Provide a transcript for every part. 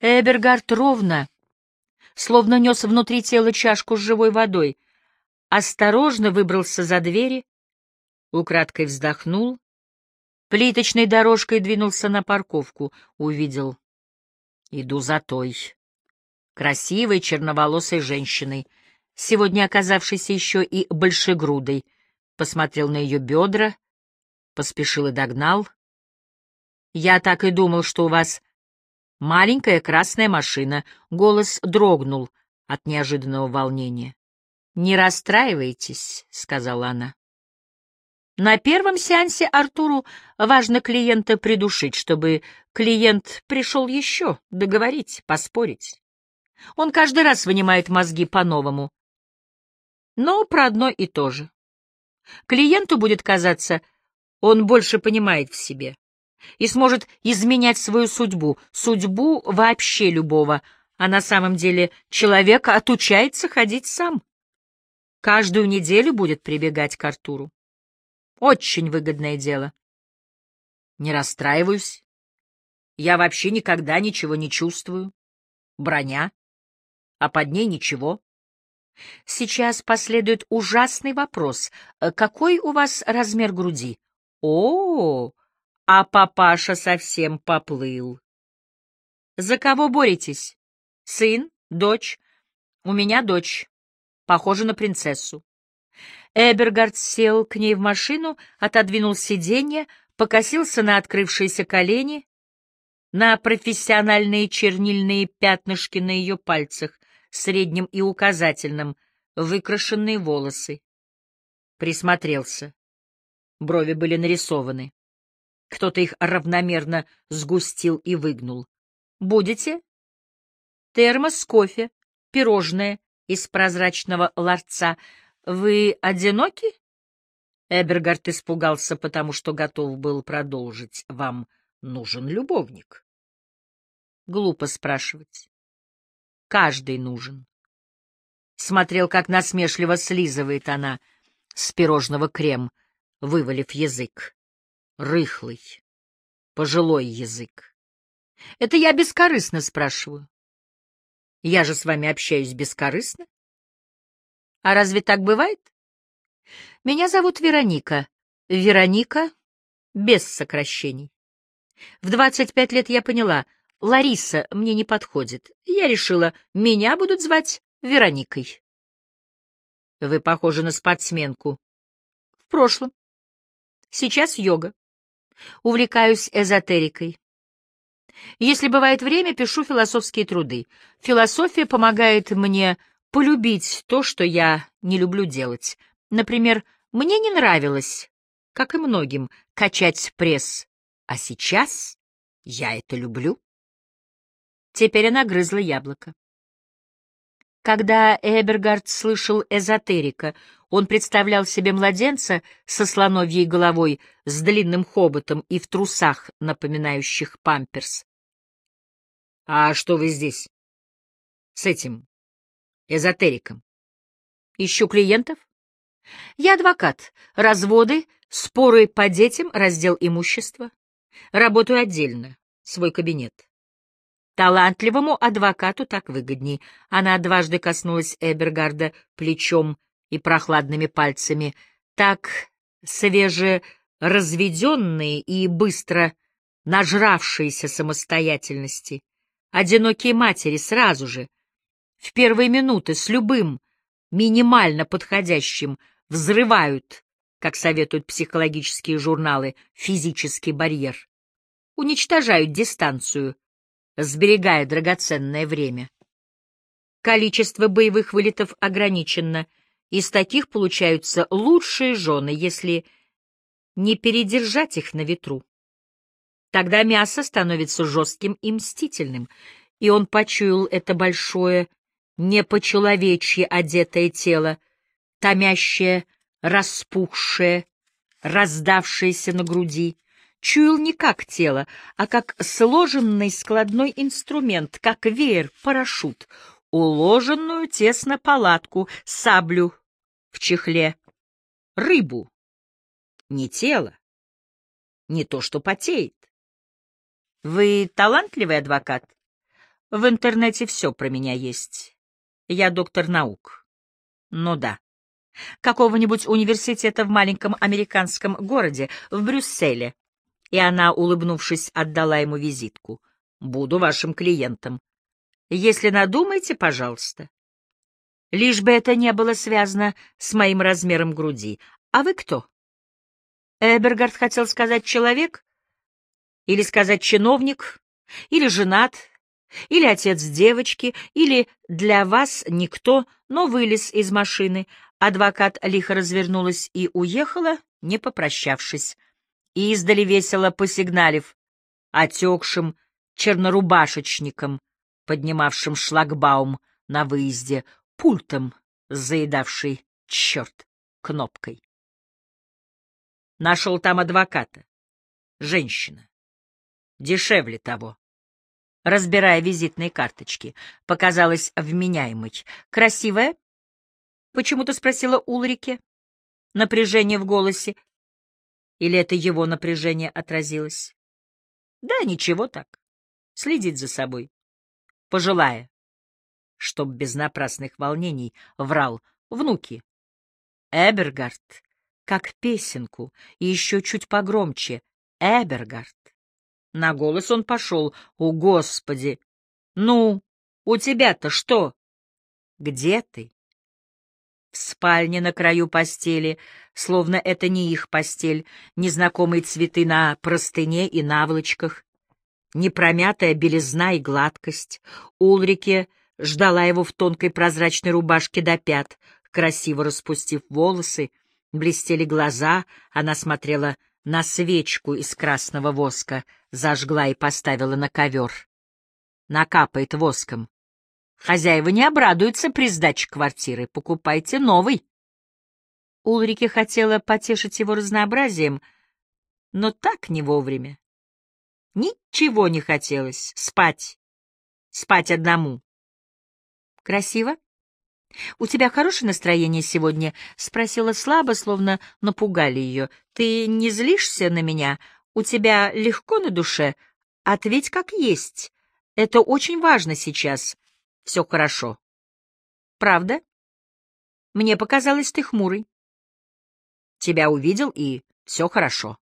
Эбергард ровно, словно нес внутри тела чашку с живой водой, осторожно выбрался за двери, украдкой вздохнул, плиточной дорожкой двинулся на парковку, увидел. Иду за той, красивой черноволосой женщиной, сегодня оказавшейся еще и большегрудой, посмотрел на ее бедра, поспешил и догнал. Я так и думал, что у вас маленькая красная машина. Голос дрогнул от неожиданного волнения. «Не расстраивайтесь», — сказала она. На первом сеансе Артуру важно клиента придушить, чтобы клиент пришел еще, договорить, поспорить. Он каждый раз вынимает мозги по-новому. Но про одно и то же. Клиенту будет казаться, он больше понимает в себе и сможет изменять свою судьбу, судьбу вообще любого, а на самом деле человек отучается ходить сам. Каждую неделю будет прибегать к Артуру. Очень выгодное дело. Не расстраиваюсь. Я вообще никогда ничего не чувствую. Броня. А под ней ничего. Сейчас последует ужасный вопрос. Какой у вас размер груди? О, а папаша совсем поплыл. За кого боретесь? Сын? Дочь? У меня дочь. Похожа на принцессу. Эбергард сел к ней в машину, отодвинул сиденье, покосился на открывшиеся колени, на профессиональные чернильные пятнышки на ее пальцах, среднем и указательном, выкрашенные волосы. Присмотрелся. Брови были нарисованы. Кто-то их равномерно сгустил и выгнул. «Будете?» «Термос с кофе, пирожное из прозрачного ларца — «Вы одиноки?» Эбергард испугался, потому что готов был продолжить. «Вам нужен любовник?» Глупо спрашивать. Каждый нужен. Смотрел, как насмешливо слизывает она с пирожного крем, вывалив язык. Рыхлый, пожилой язык. Это я бескорыстно спрашиваю. Я же с вами общаюсь бескорыстно. А разве так бывает? Меня зовут Вероника. Вероника без сокращений. В 25 лет я поняла, Лариса мне не подходит. Я решила, меня будут звать Вероникой. Вы похожи на спортсменку. В прошлом. Сейчас йога. Увлекаюсь эзотерикой. Если бывает время, пишу философские труды. Философия помогает мне полюбить то, что я не люблю делать. Например, мне не нравилось, как и многим, качать пресс, а сейчас я это люблю. Теперь она грызла яблоко. Когда Эбергард слышал эзотерика, он представлял себе младенца со слоновьей головой, с длинным хоботом и в трусах, напоминающих памперс. — А что вы здесь? С этим эзотериком. Ищу клиентов. Я адвокат. Разводы, споры по детям, раздел имущества. Работаю отдельно. Свой кабинет. Талантливому адвокату так выгодней. Она дважды коснулась Эбергарда плечом и прохладными пальцами. Так свеже разведенные и быстро нажравшиеся самостоятельности. Одинокие матери сразу же, в первые минуты с любым, минимально подходящим, взрывают, как советуют психологические журналы, физический барьер, уничтожают дистанцию, сберегая драгоценное время. Количество боевых вылетов ограничено, из таких получаются лучшие жены, если не передержать их на ветру. Тогда мясо становится жестким и мстительным, и он почуял это большое не по-человечьи одетое тело, томящее, распухшее, раздавшееся на груди, чуял не как тело, а как сложенный складной инструмент, как веер, парашют, уложенную тесно палатку, саблю в чехле, рыбу, не тело, не то, что потеет. Вы талантливый адвокат? В интернете все про меня есть. Я доктор наук. Ну да. Какого-нибудь университета в маленьком американском городе, в Брюсселе. И она, улыбнувшись, отдала ему визитку. Буду вашим клиентом. Если надумаете, пожалуйста. Лишь бы это не было связано с моим размером груди. А вы кто? Эбергард хотел сказать человек? Или сказать чиновник? Или женат? Или отец девочки? Или для вас никто, но вылез из машины? Адвокат лихо развернулась и уехала, не попрощавшись. И издали весело посигналив отекшим чернорубашечником, поднимавшим шлагбаум на выезде, пультом, заедавший черт кнопкой. Нашел там адвоката. Женщина. Дешевле того. Разбирая визитные карточки, показалась вменяемой. Красивая? Почему-то спросила Улрике. Напряжение в голосе. Или это его напряжение отразилось? Да, ничего так. Следит за собой. Пожилая. Чтоб без напрасных волнений врал. Внуки. Эбергард как песенку, и еще чуть погромче. Эбергард. На голос он пошел. О, Господи! Ну, у тебя-то что? Где ты? Спальне на краю постели, словно это не их постель, незнакомые цветы на простыне и наволочках, непромятая белизна и гладкость. Улрике ждала его в тонкой прозрачной рубашке до пят, красиво распустив волосы, Блестели глаза, она смотрела на свечку из красного воска, зажгла и поставила на ковер. Накапает воском. Хозяева не обрадуются при сдаче квартиры, покупайте новый. Улрике хотела потешить его разнообразием, но так не вовремя. Ничего не хотелось. Спать. Спать одному. Красиво? — У тебя хорошее настроение сегодня? — спросила слабо, словно напугали ее. — Ты не злишься на меня? У тебя легко на душе? Ответь как есть. Это очень важно сейчас. Все хорошо. — Правда? Мне показалось, ты хмурый. — Тебя увидел, и все хорошо.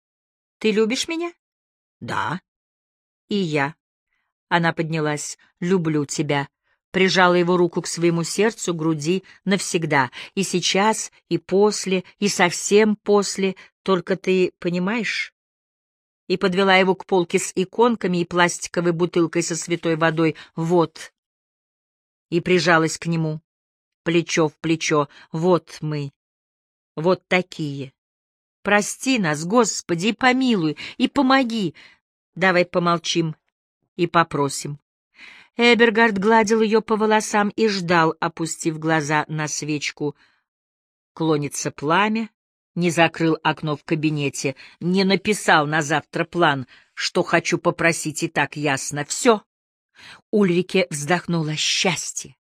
— Ты любишь меня? — Да. — И я. Она поднялась. — Люблю тебя прижала его руку к своему сердцу, груди навсегда, и сейчас, и после, и совсем после, только ты понимаешь? И подвела его к полке с иконками и пластиковой бутылкой со святой водой. Вот. И прижалась к нему, плечо в плечо. Вот мы. Вот такие. Прости нас, Господи, и помилуй, и помоги. Давай помолчим и попросим. Эбергард гладил ее по волосам и ждал, опустив глаза на свечку. Клонится пламя, не закрыл окно в кабинете, не написал на завтра план, что хочу попросить и так ясно. Все. Ульрике вздохнула счастье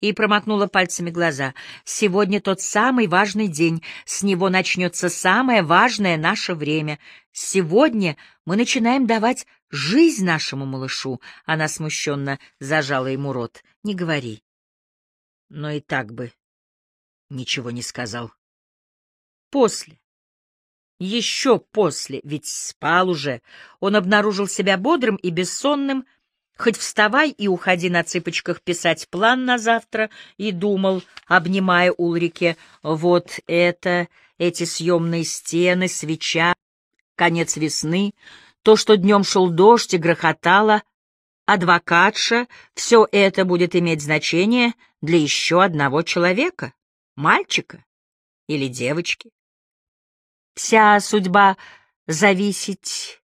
и промокнула пальцами глаза. «Сегодня тот самый важный день, с него начнется самое важное наше время. Сегодня мы начинаем давать жизнь нашему малышу». Она смущенно зажала ему рот. «Не говори». Но и так бы ничего не сказал. После. Еще после, ведь спал уже, он обнаружил себя бодрым и бессонным, Хоть вставай и уходи на цыпочках писать план на завтра, и думал, обнимая Улрике, вот это, эти съемные стены, свеча, конец весны, то, что днем шел дождь и грохотало, адвокатша, все это будет иметь значение для еще одного человека, мальчика или девочки. Вся судьба зависит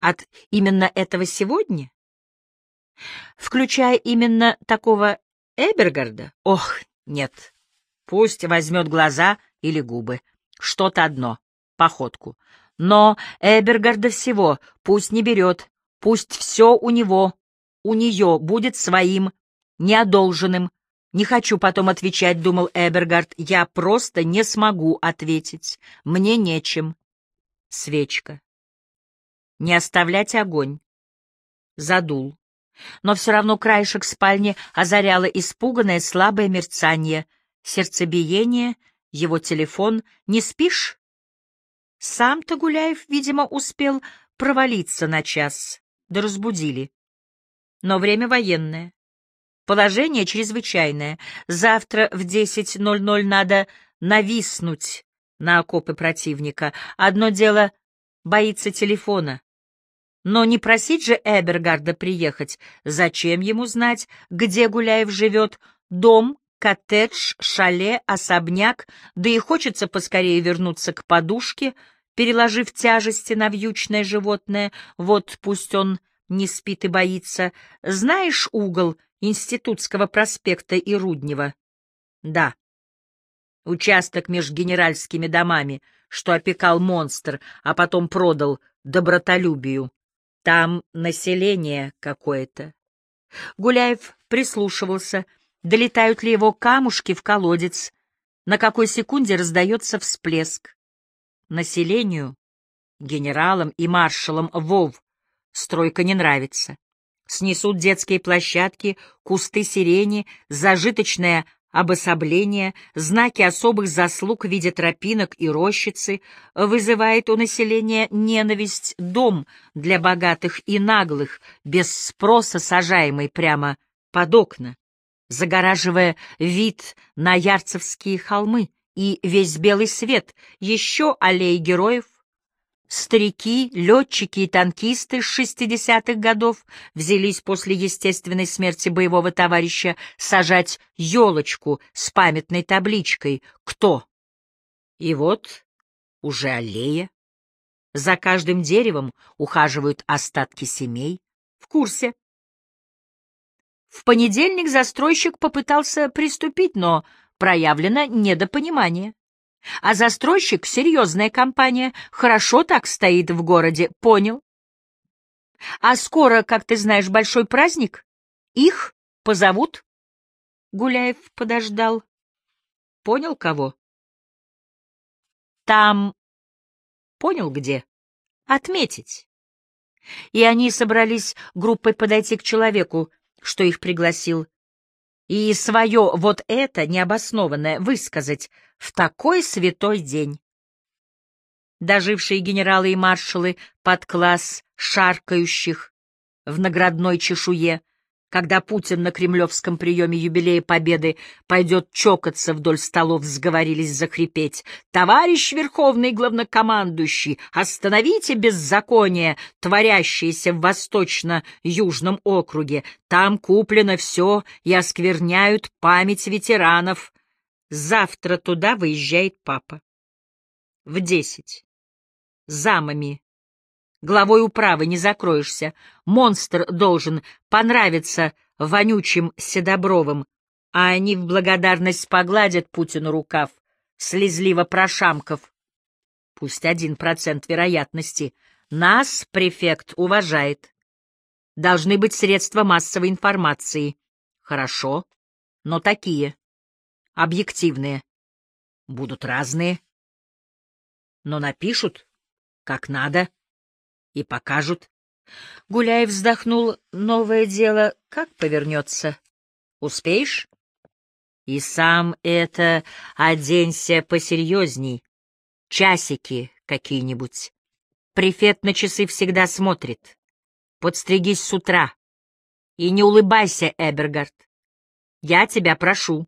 от именно этого сегодня? Включая именно такого Эбергарда? Ох, нет. Пусть возьмет глаза или губы. Что-то одно. Походку. Но Эбергарда всего пусть не берет. Пусть все у него, у нее будет своим, неодолженным. Не хочу потом отвечать, думал Эбергард. Я просто не смогу ответить. Мне нечем. Свечка. Не оставлять огонь. Задул но все равно краешек спальни озаряло испуганное слабое мерцание, сердцебиение, его телефон. «Не спишь?» Сам-то Гуляев, видимо, успел провалиться на час, да разбудили. Но время военное. Положение чрезвычайное. Завтра в 10.00 надо нависнуть на окопы противника. Одно дело — боится телефона. Но не просить же Эбергарда приехать. Зачем ему знать, где Гуляев живет? Дом, коттедж, шале, особняк, да и хочется поскорее вернуться к подушке, переложив тяжести на вьючное животное. Вот пусть он не спит и боится. Знаешь угол Институтского проспекта и Руднева? Да. Участок между генеральскими домами, что опекал монстр, а потом продал добротолюбию. Там население какое-то. Гуляев прислушивался, долетают ли его камушки в колодец, на какой секунде раздается всплеск. Населению, генералам и маршалам ВОВ стройка не нравится. Снесут детские площадки, кусты сирени, зажиточная обособление, знаки особых заслуг в виде тропинок и рощицы, вызывает у населения ненависть дом для богатых и наглых, без спроса сажаемый прямо под окна, загораживая вид на Ярцевские холмы и весь белый свет, еще аллеи героев, Старики, летчики и танкисты с шестидесятых годов взялись после естественной смерти боевого товарища сажать елочку с памятной табличкой «Кто?». И вот уже аллея. За каждым деревом ухаживают остатки семей. В курсе. В понедельник застройщик попытался приступить, но проявлено недопонимание. А застройщик — серьезная компания, хорошо так стоит в городе, понял? А скоро, как ты знаешь, большой праздник? Их позовут? Гуляев подождал. Понял кого? Там... Понял где? Отметить. И они собрались группой подойти к человеку, что их пригласил, и свое вот это необоснованное высказать в такой святой день. Дожившие генералы и маршалы под класс шаркающих в наградной чешуе, когда Путин на кремлевском приеме юбилея Победы пойдет чокаться вдоль столов, сговорились захрипеть. «Товарищ Верховный Главнокомандующий, остановите беззаконие, творящееся в Восточно-Южном округе. Там куплено все и оскверняют память ветеранов. Завтра туда выезжает папа. В десять. Замами. Главой управы не закроешься. Монстр должен понравиться вонючим Седобровым, а они в благодарность погладят Путину рукав, слезливо прошамков. Пусть один процент вероятности. Нас префект уважает. Должны быть средства массовой информации. Хорошо, но такие объективные. Будут разные. Но напишут, как надо, и покажут. Гуляев вздохнул. Новое дело как повернется? Успеешь? И сам это оденься посерьезней. Часики какие-нибудь. Префект на часы всегда смотрит. Подстригись с утра. И не улыбайся, Эбергард. Я тебя прошу.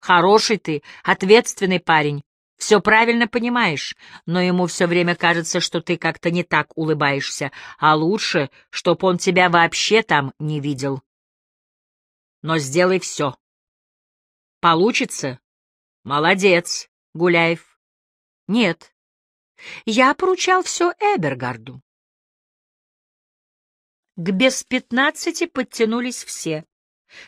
Хороший ты, ответственный парень, все правильно понимаешь, но ему все время кажется, что ты как-то не так улыбаешься, а лучше, чтоб он тебя вообще там не видел. Но сделай все. Получится? Молодец, Гуляев. Нет, я поручал все Эбергарду. К без пятнадцати подтянулись все.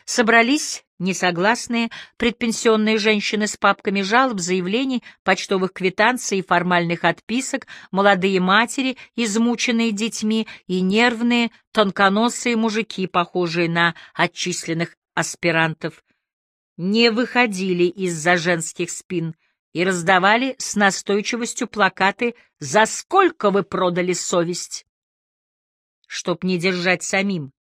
Собрались несогласные, предпенсионные женщины с папками жалоб, заявлений, почтовых квитанций и формальных отписок, молодые матери, измученные детьми, и нервные, тонконосые мужики, похожие на отчисленных аспирантов, не выходили из-за женских спин и раздавали с настойчивостью плакаты «За сколько вы продали совесть?» Чтоб не держать самим,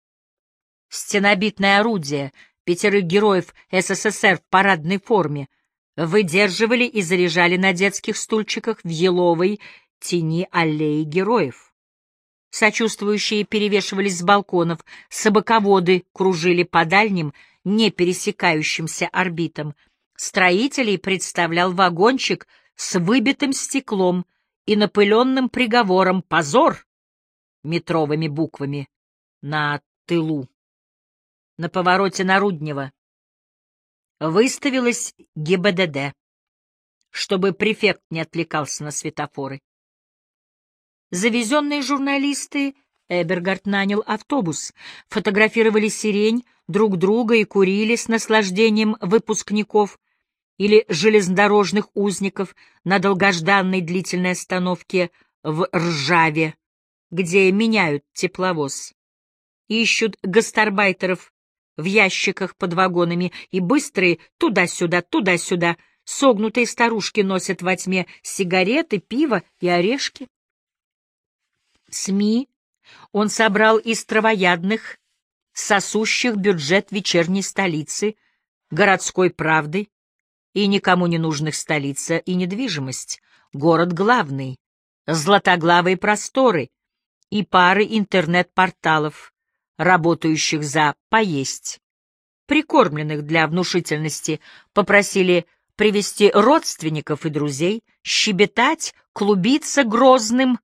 стенобитное орудие, пятерых героев СССР в парадной форме, выдерживали и заряжали на детских стульчиках в еловой тени аллеи героев. Сочувствующие перевешивались с балконов, собаководы кружили по дальним, не пересекающимся орбитам. Строителей представлял вагончик с выбитым стеклом и напыленным приговором «Позор!» метровыми буквами на тылу. На повороте Наруднева выставилась ГИБДД, чтобы префект не отвлекался на светофоры. Завезенные журналисты Эбергард нанял автобус, фотографировали сирень, друг друга и курили с наслаждением выпускников или железнодорожных узников на долгожданной длительной остановке в Ржаве, где меняют тепловоз. Ищут гастарбайтеров в ящиках под вагонами и быстрые туда-сюда, туда-сюда, согнутые старушки носят во тьме сигареты, пиво и орешки. СМИ. Он собрал из травоядных, сосущих бюджет вечерней столицы, городской правды и никому не нужных столица и недвижимость, город главный, златоглавые просторы и пары интернет-порталов, работающих за поесть. Прикормленных для внушительности попросили привести родственников и друзей, щебетать, клубиться грозным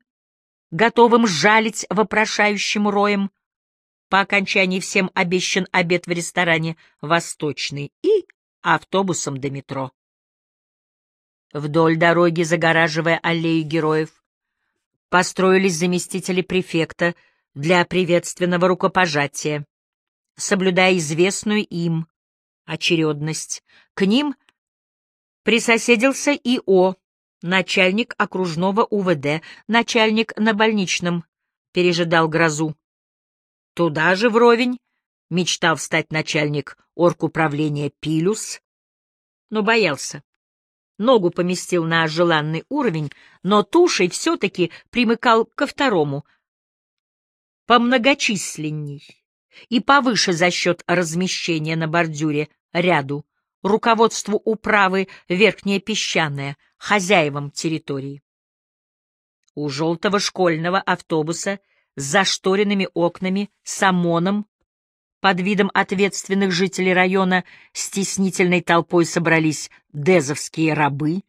готовым жалить вопрошающим роем. По окончании всем обещан обед в ресторане «Восточный» и автобусом до метро. Вдоль дороги, загораживая аллею героев, построились заместители префекта для приветственного рукопожатия, соблюдая известную им очередность. К ним присоседился и О, начальник окружного УВД, начальник на больничном, пережидал грозу. Туда же вровень мечтал стать начальник оргуправления Пилюс, но боялся. Ногу поместил на желанный уровень, но тушей все-таки примыкал ко второму, помногочисленней и повыше за счет размещения на бордюре ряду руководству управы Верхняя Песчаная, хозяевам территории. У желтого школьного автобуса с зашторенными окнами, с ОМОНом, под видом ответственных жителей района стеснительной толпой собрались дезовские рабы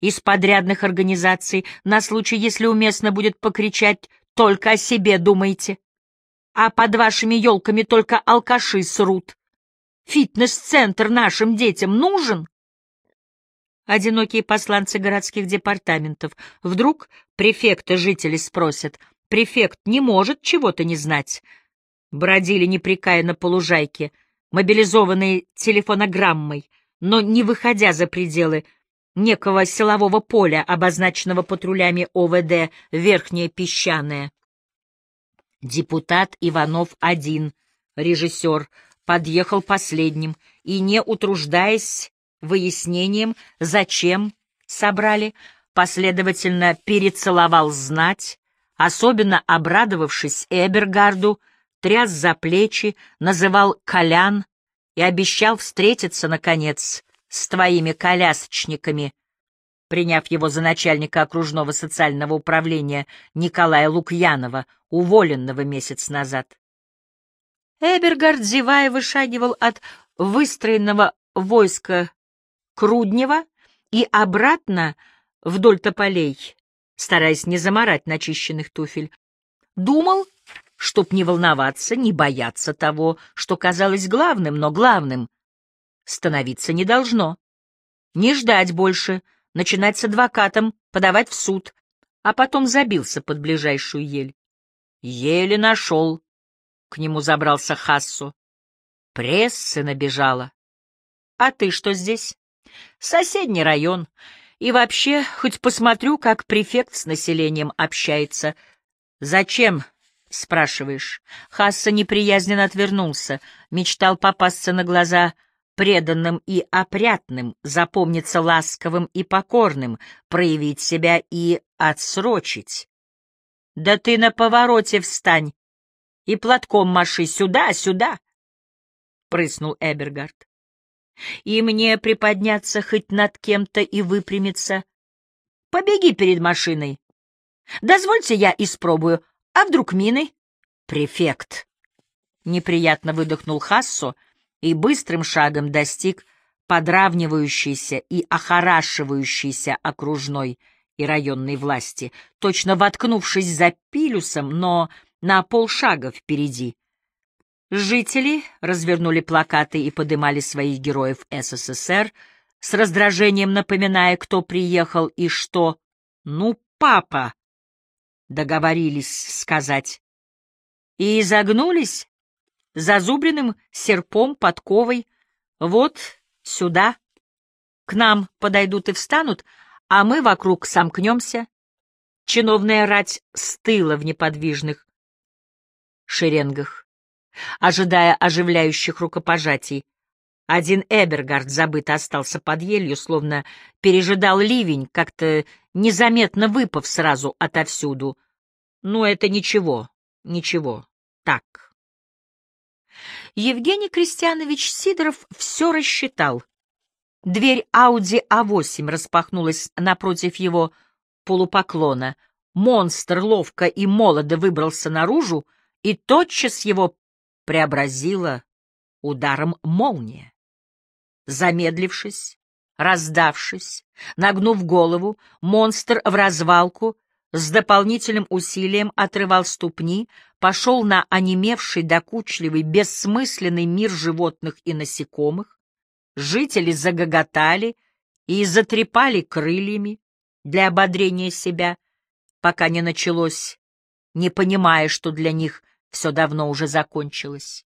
из подрядных организаций на случай, если уместно будет покричать «Только о себе думайте!» А под вашими елками только алкаши срут. Фитнес-центр нашим детям нужен? Одинокие посланцы городских департаментов. Вдруг префекта жители спросят. Префект не может чего-то не знать. Бродили непрекаянно по лужайке, мобилизованные телефонограммой, но не выходя за пределы некого силового поля, обозначенного патрулями ОВД «Верхняя песчаная». Депутат Иванов-1, режиссер, подъехал последним и, не утруждаясь выяснением, зачем собрали, последовательно перецеловал знать, особенно обрадовавшись Эбергарду, тряс за плечи, называл Колян и обещал встретиться, наконец, с твоими колясочниками, приняв его за начальника окружного социального управления Николая Лукьянова, уволенного месяц назад. Эбергард, зевая, вышагивал от выстроенного войска Круднева и обратно вдоль тополей, стараясь не заморать начищенных туфель. Думал, чтоб не волноваться, не бояться того, что казалось главным, но главным становиться не должно. Не ждать больше, начинать с адвокатом, подавать в суд, а потом забился под ближайшую ель. Еле нашел к нему забрался Хассу. Прессы набежала. А ты что здесь? Соседний район. И вообще, хоть посмотрю, как префект с населением общается. Зачем? спрашиваешь. Хасса неприязненно отвернулся, мечтал попасться на глаза преданным и опрятным, запомниться ласковым и покорным, проявить себя и отсрочить. Да ты на повороте встань, и платком маши сюда, сюда, прыснул Эбергард. «И мне приподняться хоть над кем-то и выпрямиться. Побеги перед машиной. Дозвольте я испробую. А вдруг мины?» «Префект!» — неприятно выдохнул Хассо и быстрым шагом достиг подравнивающейся и охорашивающейся окружной и районной власти, точно воткнувшись за Пилюсом, но на полшага впереди. Жители развернули плакаты и подымали своих героев СССР, с раздражением напоминая, кто приехал и что. «Ну, папа!» — договорились сказать. И изогнулись зазубренным серпом подковой. Вот сюда. К нам подойдут и встанут, а мы вокруг сомкнемся. Чиновная рать стыла в неподвижных шеренгах, ожидая оживляющих рукопожатий. Один Эбергард забыто остался под елью, словно пережидал ливень, как-то незаметно выпав сразу отовсюду. Ну, это ничего, ничего, так. Евгений Крестьянович Сидоров все рассчитал. Дверь Ауди А8 распахнулась напротив его полупоклона. Монстр ловко и молодо выбрался наружу, и тотчас его преобразило ударом молния. Замедлившись, раздавшись, нагнув голову, монстр в развалку с дополнительным усилием отрывал ступни, пошел на онемевший, докучливый, бессмысленный мир животных и насекомых. Жители загоготали и затрепали крыльями для ободрения себя, пока не началось, не понимая, что для них все давно уже закончилось.